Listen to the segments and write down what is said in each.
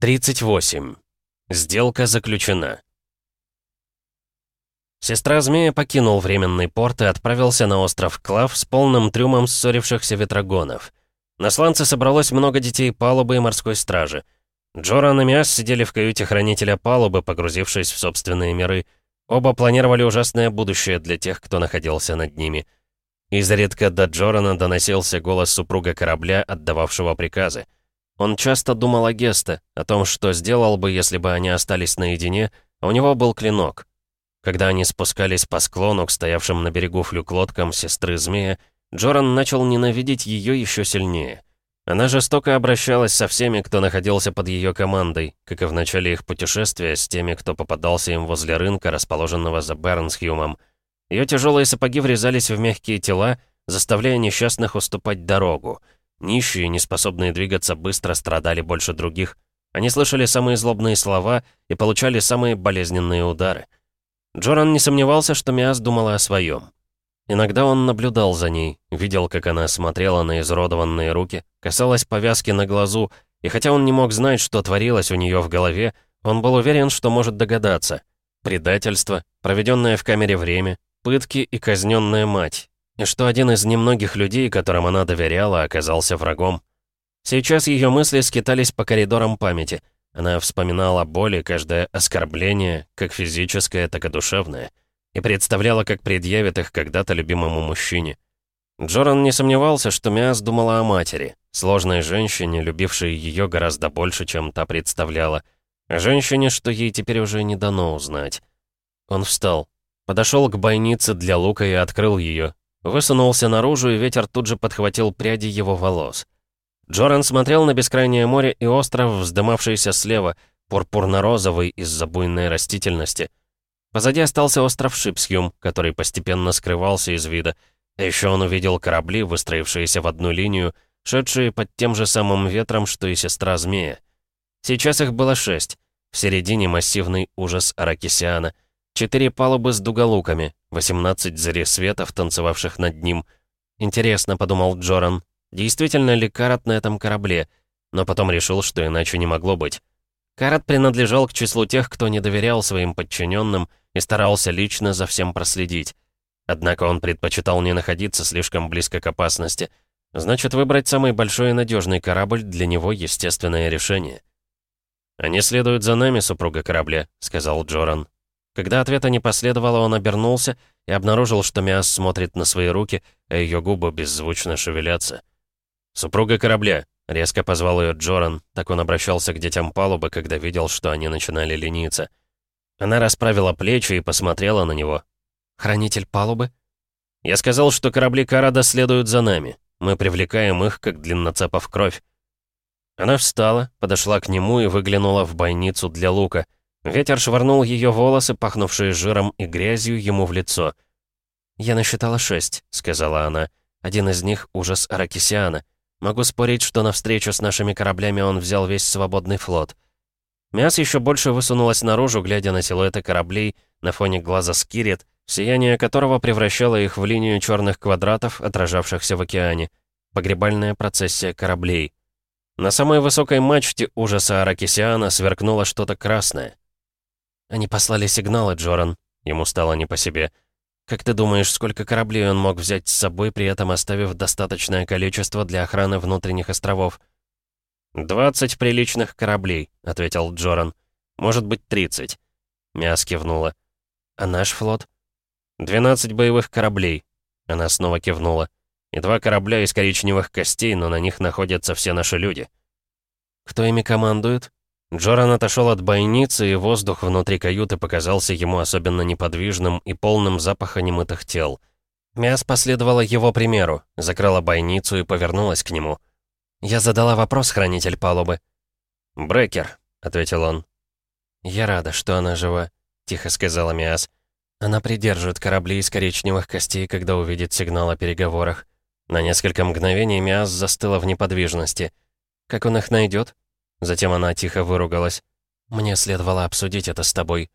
38. Сделка заключена. Сестра Змея покинул временный порт и отправился на остров Клав с полным трюмом ссорившихся ветрогонов. На сланце собралось много детей палубы и морской стражи. Джоран и Миас сидели в каюте хранителя палубы, погрузившись в собственные миры. Оба планировали ужасное будущее для тех, кто находился над ними. Изредка до Джорана доносился голос супруга корабля, отдававшего приказы. Он часто думал о Гесте, о том, что сделал бы, если бы они остались наедине, а у него был клинок. Когда они спускались по склону к стоявшим на берегу флюк-лодкам сестры Змея, Джоран начал ненавидеть ее еще сильнее. Она жестоко обращалась со всеми, кто находился под ее командой, как и в начале их путешествия с теми, кто попадался им возле рынка, расположенного за Бернсхьюмом. Ее тяжелые сапоги врезались в мягкие тела, заставляя несчастных уступать дорогу — Нищие, не способные двигаться быстро, страдали больше других. Они слышали самые злобные слова и получали самые болезненные удары. Джоран не сомневался, что Миас думала о своем. Иногда он наблюдал за ней, видел, как она смотрела на изродованные руки, касалась повязки на глазу, и хотя он не мог знать, что творилось у нее в голове, он был уверен, что может догадаться. Предательство, проведенное в камере время, пытки и казненная мать и что один из немногих людей, которым она доверяла, оказался врагом. Сейчас ее мысли скитались по коридорам памяти. Она вспоминала боли, каждое оскорбление, как физическое, так и душевное, и представляла, как предъявит их когда-то любимому мужчине. Джоран не сомневался, что Миас думала о матери, сложной женщине, любившей ее гораздо больше, чем та представляла, женщине, что ей теперь уже не дано узнать. Он встал, подошел к бойнице для лука и открыл ее, Высунулся наружу, и ветер тут же подхватил пряди его волос. Джоран смотрел на бескрайнее море и остров, вздымавшийся слева, пурпурно-розовый из-за буйной растительности. Позади остался остров Шипсхюм, который постепенно скрывался из вида. А еще он увидел корабли, выстроившиеся в одну линию, шедшие под тем же самым ветром, что и сестра змея. Сейчас их было шесть. В середине массивный ужас Аракисиана — Четыре палубы с дуголуками, 18 заресветов, танцевавших над ним. «Интересно», — подумал Джоран, — «действительно ли Карат на этом корабле?» Но потом решил, что иначе не могло быть. Карат принадлежал к числу тех, кто не доверял своим подчиненным и старался лично за всем проследить. Однако он предпочитал не находиться слишком близко к опасности. Значит, выбрать самый большой и надежный корабль для него — естественное решение. «Они следуют за нами, супруга корабля», — сказал Джоран. Когда ответа не последовало, он обернулся и обнаружил, что Миас смотрит на свои руки, а ее губы беззвучно шевелятся. «Супруга корабля», — резко позвал ее Джоран, так он обращался к детям палубы, когда видел, что они начинали лениться. Она расправила плечи и посмотрела на него. «Хранитель палубы?» «Я сказал, что корабли Карада следуют за нами. Мы привлекаем их, как длинноцепов кровь». Она встала, подошла к нему и выглянула в бойницу для лука — Ветер швырнул ее волосы, пахнувшие жиром и грязью, ему в лицо. «Я насчитала шесть», — сказала она. «Один из них — ужас Аракисиана. Могу спорить, что на встречу с нашими кораблями он взял весь свободный флот». Мяс еще больше высунулась наружу, глядя на силуэты кораблей на фоне глаза Скирет, сияние которого превращало их в линию черных квадратов, отражавшихся в океане. Погребальная процессия кораблей. На самой высокой мачте ужаса Аракисиана сверкнуло что-то красное. «Они послали сигналы, Джоран». Ему стало не по себе. «Как ты думаешь, сколько кораблей он мог взять с собой, при этом оставив достаточное количество для охраны внутренних островов?» «Двадцать приличных кораблей», — ответил Джоран. «Может быть, тридцать». Мяс кивнула. «А наш флот?» «Двенадцать боевых кораблей». Она снова кивнула. «И два корабля из коричневых костей, но на них находятся все наши люди». «Кто ими командует?» Джоран отошел от бойницы, и воздух внутри каюты показался ему особенно неподвижным и полным запаха немытых тел. Мяс последовала его примеру, закрыла бойницу и повернулась к нему. «Я задала вопрос, хранитель палубы». «Брекер», — ответил он. «Я рада, что она жива», — тихо сказала Миас. «Она придержит корабли из коричневых костей, когда увидит сигнал о переговорах». На несколько мгновений Миас застыла в неподвижности. «Как он их найдет?» Затем она тихо выругалась. «Мне следовало обсудить это с тобой».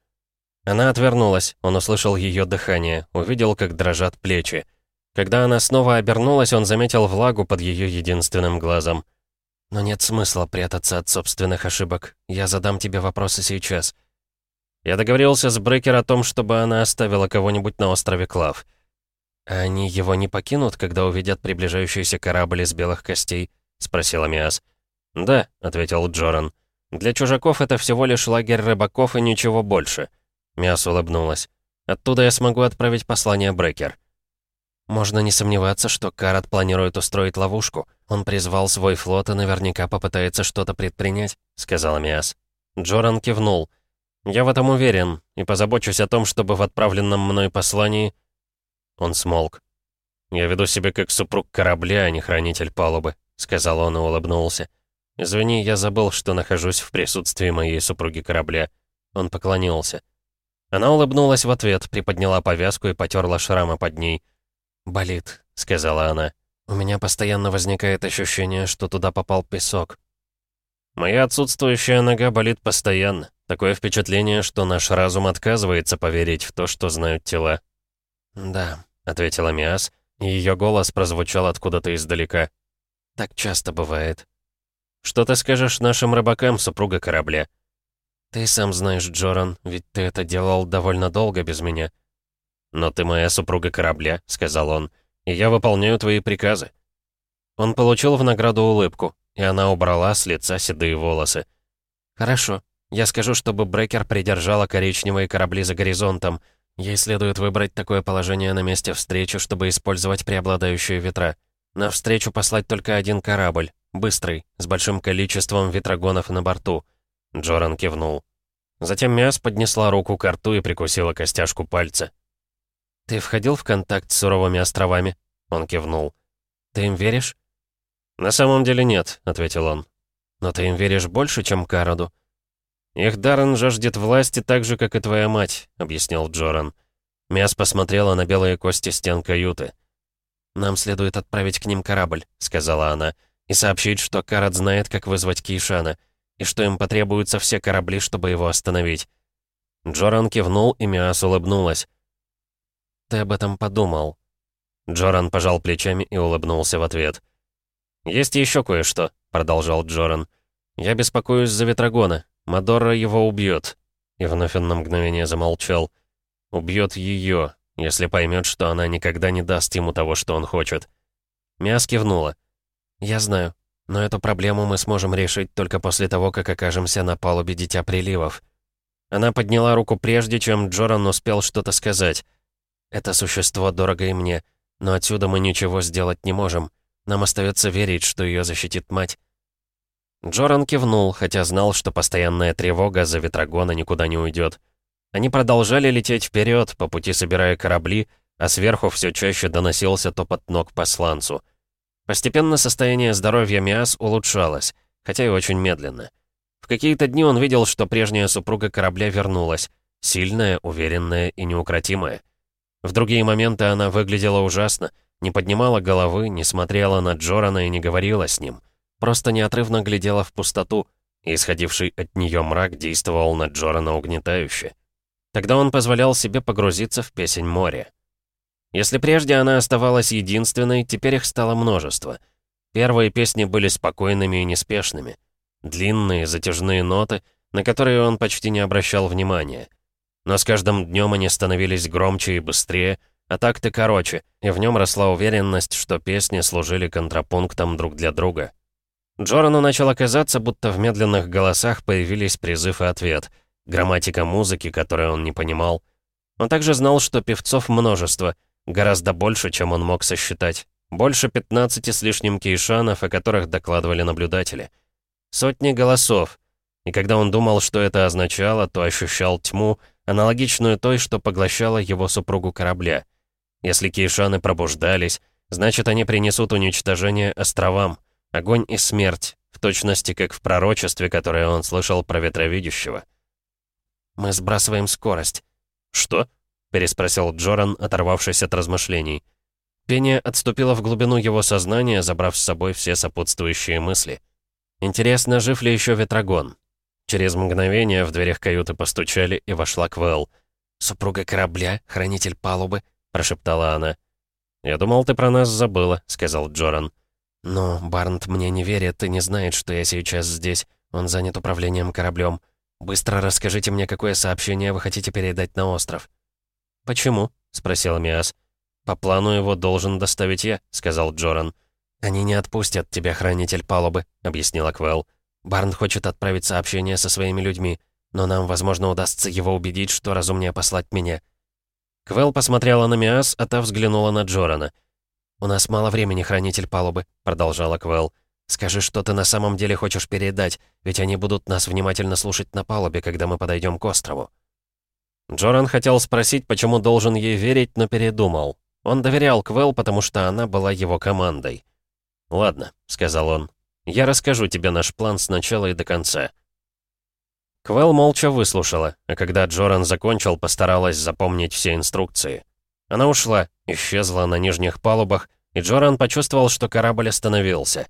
Она отвернулась, он услышал ее дыхание, увидел, как дрожат плечи. Когда она снова обернулась, он заметил влагу под ее единственным глазом. «Но нет смысла прятаться от собственных ошибок. Я задам тебе вопросы сейчас». Я договорился с Брекер о том, чтобы она оставила кого-нибудь на острове Клав. Они его не покинут, когда увидят приближающийся корабль из белых костей?» — спросила Миас. «Да», — ответил Джоран. «Для чужаков это всего лишь лагерь рыбаков и ничего больше». Миас улыбнулась. «Оттуда я смогу отправить послание Брекер». «Можно не сомневаться, что Карат планирует устроить ловушку. Он призвал свой флот и наверняка попытается что-то предпринять», — сказала Миас. Джоран кивнул. «Я в этом уверен и позабочусь о том, чтобы в отправленном мной послании...» Он смолк. «Я веду себя как супруг корабля, а не хранитель палубы», — сказал он и улыбнулся. «Извини, я забыл, что нахожусь в присутствии моей супруги корабля». Он поклонился. Она улыбнулась в ответ, приподняла повязку и потерла шрамы под ней. «Болит», — сказала она. «У меня постоянно возникает ощущение, что туда попал песок». «Моя отсутствующая нога болит постоянно. Такое впечатление, что наш разум отказывается поверить в то, что знают тела». «Да», — ответила Миас, и ее голос прозвучал откуда-то издалека. «Так часто бывает». Что ты скажешь нашим рыбакам, супруга корабля?» «Ты сам знаешь, Джоран, ведь ты это делал довольно долго без меня». «Но ты моя супруга корабля», — сказал он, — «и я выполняю твои приказы». Он получил в награду улыбку, и она убрала с лица седые волосы. «Хорошо. Я скажу, чтобы Брекер придержала коричневые корабли за горизонтом. Ей следует выбрать такое положение на месте встречи, чтобы использовать преобладающие ветра. На встречу послать только один корабль. Быстрый, с большим количеством ветрогонов на борту. Джоран кивнул. Затем Миас поднесла руку к рту и прикусила костяшку пальца. «Ты входил в контакт с суровыми островами?» Он кивнул. «Ты им веришь?» «На самом деле нет», — ответил он. «Но ты им веришь больше, чем Караду?» «Их Даррен жаждет власти так же, как и твоя мать», — объяснил Джоран. Миас посмотрела на белые кости стен каюты. «Нам следует отправить к ним корабль», — сказала она. «Она...» и сообщить, что Карат знает, как вызвать Кейшана, и что им потребуются все корабли, чтобы его остановить. Джоран кивнул, и Миас улыбнулась. «Ты об этом подумал?» Джоран пожал плечами и улыбнулся в ответ. «Есть еще кое-что», — продолжал Джоран. «Я беспокоюсь за Ветрогона. Мадора его убьет». И вновь он на мгновение замолчал. «Убьет ее, если поймет, что она никогда не даст ему того, что он хочет». Миас кивнула. «Я знаю. Но эту проблему мы сможем решить только после того, как окажемся на палубе Дитя Приливов». Она подняла руку прежде, чем Джоран успел что-то сказать. «Это существо дорого и мне, но отсюда мы ничего сделать не можем. Нам остается верить, что ее защитит мать». Джоран кивнул, хотя знал, что постоянная тревога за Ветрогона никуда не уйдет. Они продолжали лететь вперед, по пути собирая корабли, а сверху все чаще доносился топот ног посланцу — Постепенно состояние здоровья Миас улучшалось, хотя и очень медленно. В какие-то дни он видел, что прежняя супруга корабля вернулась, сильная, уверенная и неукротимая. В другие моменты она выглядела ужасно, не поднимала головы, не смотрела на Джорана и не говорила с ним. Просто неотрывно глядела в пустоту, и исходивший от нее мрак действовал на Джорана угнетающе. Тогда он позволял себе погрузиться в песнь моря. Если прежде она оставалась единственной, теперь их стало множество. Первые песни были спокойными и неспешными. Длинные, затяжные ноты, на которые он почти не обращал внимания. Но с каждым днем они становились громче и быстрее, а такты короче, и в нем росла уверенность, что песни служили контрапунктом друг для друга. Джорану начал казаться, будто в медленных голосах появились призыв и ответ, грамматика музыки, которую он не понимал. Он также знал, что певцов множество, Гораздо больше, чем он мог сосчитать. Больше 15 с лишним кейшанов, о которых докладывали наблюдатели. Сотни голосов. И когда он думал, что это означало, то ощущал тьму, аналогичную той, что поглощала его супругу корабля. Если кейшаны пробуждались, значит, они принесут уничтожение островам, огонь и смерть, в точности как в пророчестве, которое он слышал про ветровидящего. «Мы сбрасываем скорость». «Что?» переспросил Джоран, оторвавшись от размышлений. Пение отступило в глубину его сознания, забрав с собой все сопутствующие мысли. Интересно, жив ли еще Ветрогон? Через мгновение в дверях каюты постучали, и вошла Квелл. «Супруга корабля, хранитель палубы», — прошептала она. «Я думал, ты про нас забыла», — сказал Джоран. «Но Барнт мне не верит и не знает, что я сейчас здесь. Он занят управлением кораблем. Быстро расскажите мне, какое сообщение вы хотите передать на остров». «Почему?» — спросил Миас. «По плану его должен доставить я», — сказал Джоран. «Они не отпустят тебя, хранитель палубы», — объяснила Квелл. «Барн хочет отправить сообщение со своими людьми, но нам, возможно, удастся его убедить, что разумнее послать меня». Квелл посмотрела на Миас, а та взглянула на Джорана. «У нас мало времени, хранитель палубы», — продолжала Квелл. «Скажи, что ты на самом деле хочешь передать, ведь они будут нас внимательно слушать на палубе, когда мы подойдем к острову». Джоран хотел спросить, почему должен ей верить, но передумал. Он доверял Квел, потому что она была его командой. «Ладно», — сказал он, — «я расскажу тебе наш план с начала и до конца». Квел молча выслушала, а когда Джоран закончил, постаралась запомнить все инструкции. Она ушла, исчезла на нижних палубах, и Джоран почувствовал, что корабль остановился.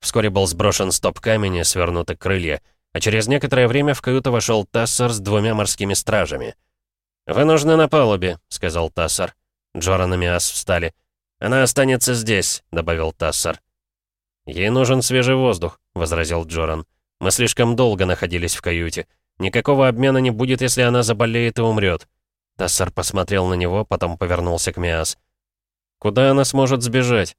Вскоре был сброшен стоп-камень и свернуты крылья, а через некоторое время в каюту вошел Тассер с двумя морскими стражами — «Вы нужны на палубе», — сказал Тассар. Джоран и Миас встали. «Она останется здесь», — добавил Тассар. «Ей нужен свежий воздух», — возразил Джоран. «Мы слишком долго находились в каюте. Никакого обмена не будет, если она заболеет и умрет». Тассар посмотрел на него, потом повернулся к Миас. «Куда она сможет сбежать?»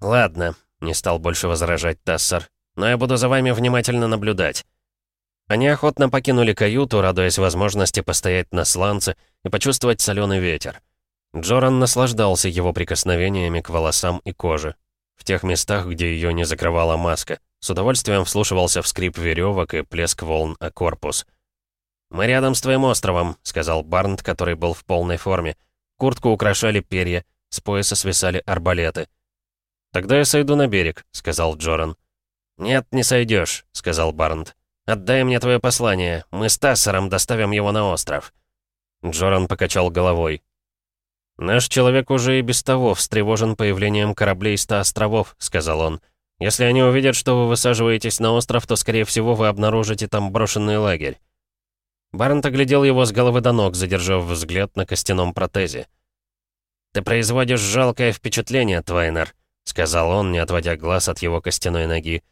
«Ладно», — не стал больше возражать Тассар. «Но я буду за вами внимательно наблюдать. Они охотно покинули каюту, радуясь возможности постоять на сланце и почувствовать соленый ветер. Джоран наслаждался его прикосновениями к волосам и коже. В тех местах, где ее не закрывала маска, с удовольствием вслушивался в скрип веревок и плеск волн о корпус. «Мы рядом с твоим островом», — сказал Барнт, который был в полной форме. Куртку украшали перья, с пояса свисали арбалеты. «Тогда я сойду на берег», — сказал Джоран. «Нет, не сойдешь», — сказал Барнт. «Отдай мне твое послание. Мы с Тассером доставим его на остров». Джоран покачал головой. «Наш человек уже и без того встревожен появлением кораблей ста островов», — сказал он. «Если они увидят, что вы высаживаетесь на остров, то, скорее всего, вы обнаружите там брошенный лагерь». Барнт оглядел его с головы до ног, задержав взгляд на костяном протезе. «Ты производишь жалкое впечатление, Твайнер», — сказал он, не отводя глаз от его костяной ноги.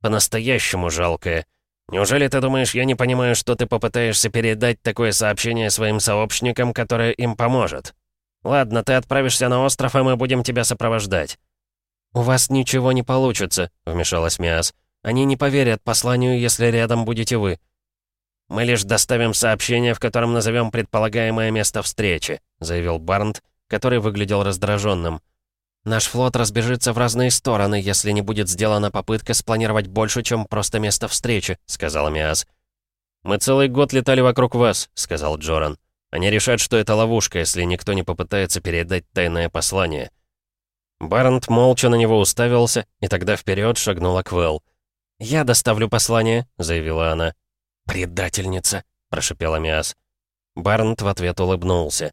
«По-настоящему жалкое». Неужели ты думаешь, я не понимаю, что ты попытаешься передать такое сообщение своим сообщникам, которое им поможет? Ладно, ты отправишься на остров, и мы будем тебя сопровождать». «У вас ничего не получится», — вмешалась Миас. «Они не поверят посланию, если рядом будете вы». «Мы лишь доставим сообщение, в котором назовем предполагаемое место встречи», — заявил Барнт, который выглядел раздраженным. Наш флот разбежится в разные стороны, если не будет сделана попытка спланировать больше, чем просто место встречи», — сказал Миас. «Мы целый год летали вокруг вас», — сказал Джоран. «Они решат, что это ловушка, если никто не попытается передать тайное послание». Барант молча на него уставился, и тогда вперед шагнула Квелл. «Я доставлю послание», — заявила она. «Предательница», — прошипела Миас. Барнт в ответ улыбнулся.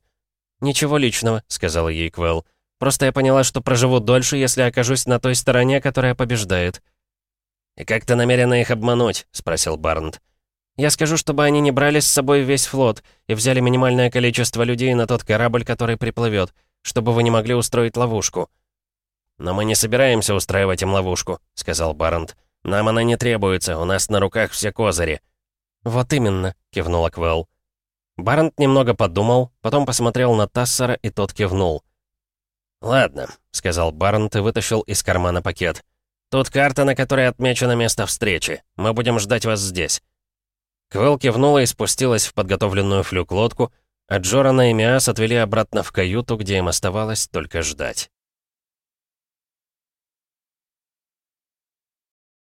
«Ничего личного», — сказала ей Квелл. Просто я поняла, что проживу дольше, если окажусь на той стороне, которая побеждает». «И как ты намерена их обмануть?» — спросил Барнт. «Я скажу, чтобы они не брали с собой весь флот и взяли минимальное количество людей на тот корабль, который приплывет, чтобы вы не могли устроить ловушку». «Но мы не собираемся устраивать им ловушку», — сказал Барнт. «Нам она не требуется, у нас на руках все козыри». «Вот именно», — кивнула Квелл. Барнт немного подумал, потом посмотрел на Тассера, и тот кивнул. «Ладно», — сказал Барнт и вытащил из кармана пакет. «Тут карта, на которой отмечено место встречи. Мы будем ждать вас здесь». Квел кивнула и спустилась в подготовленную флюк-лодку, а Джорана и Миас отвели обратно в каюту, где им оставалось только ждать.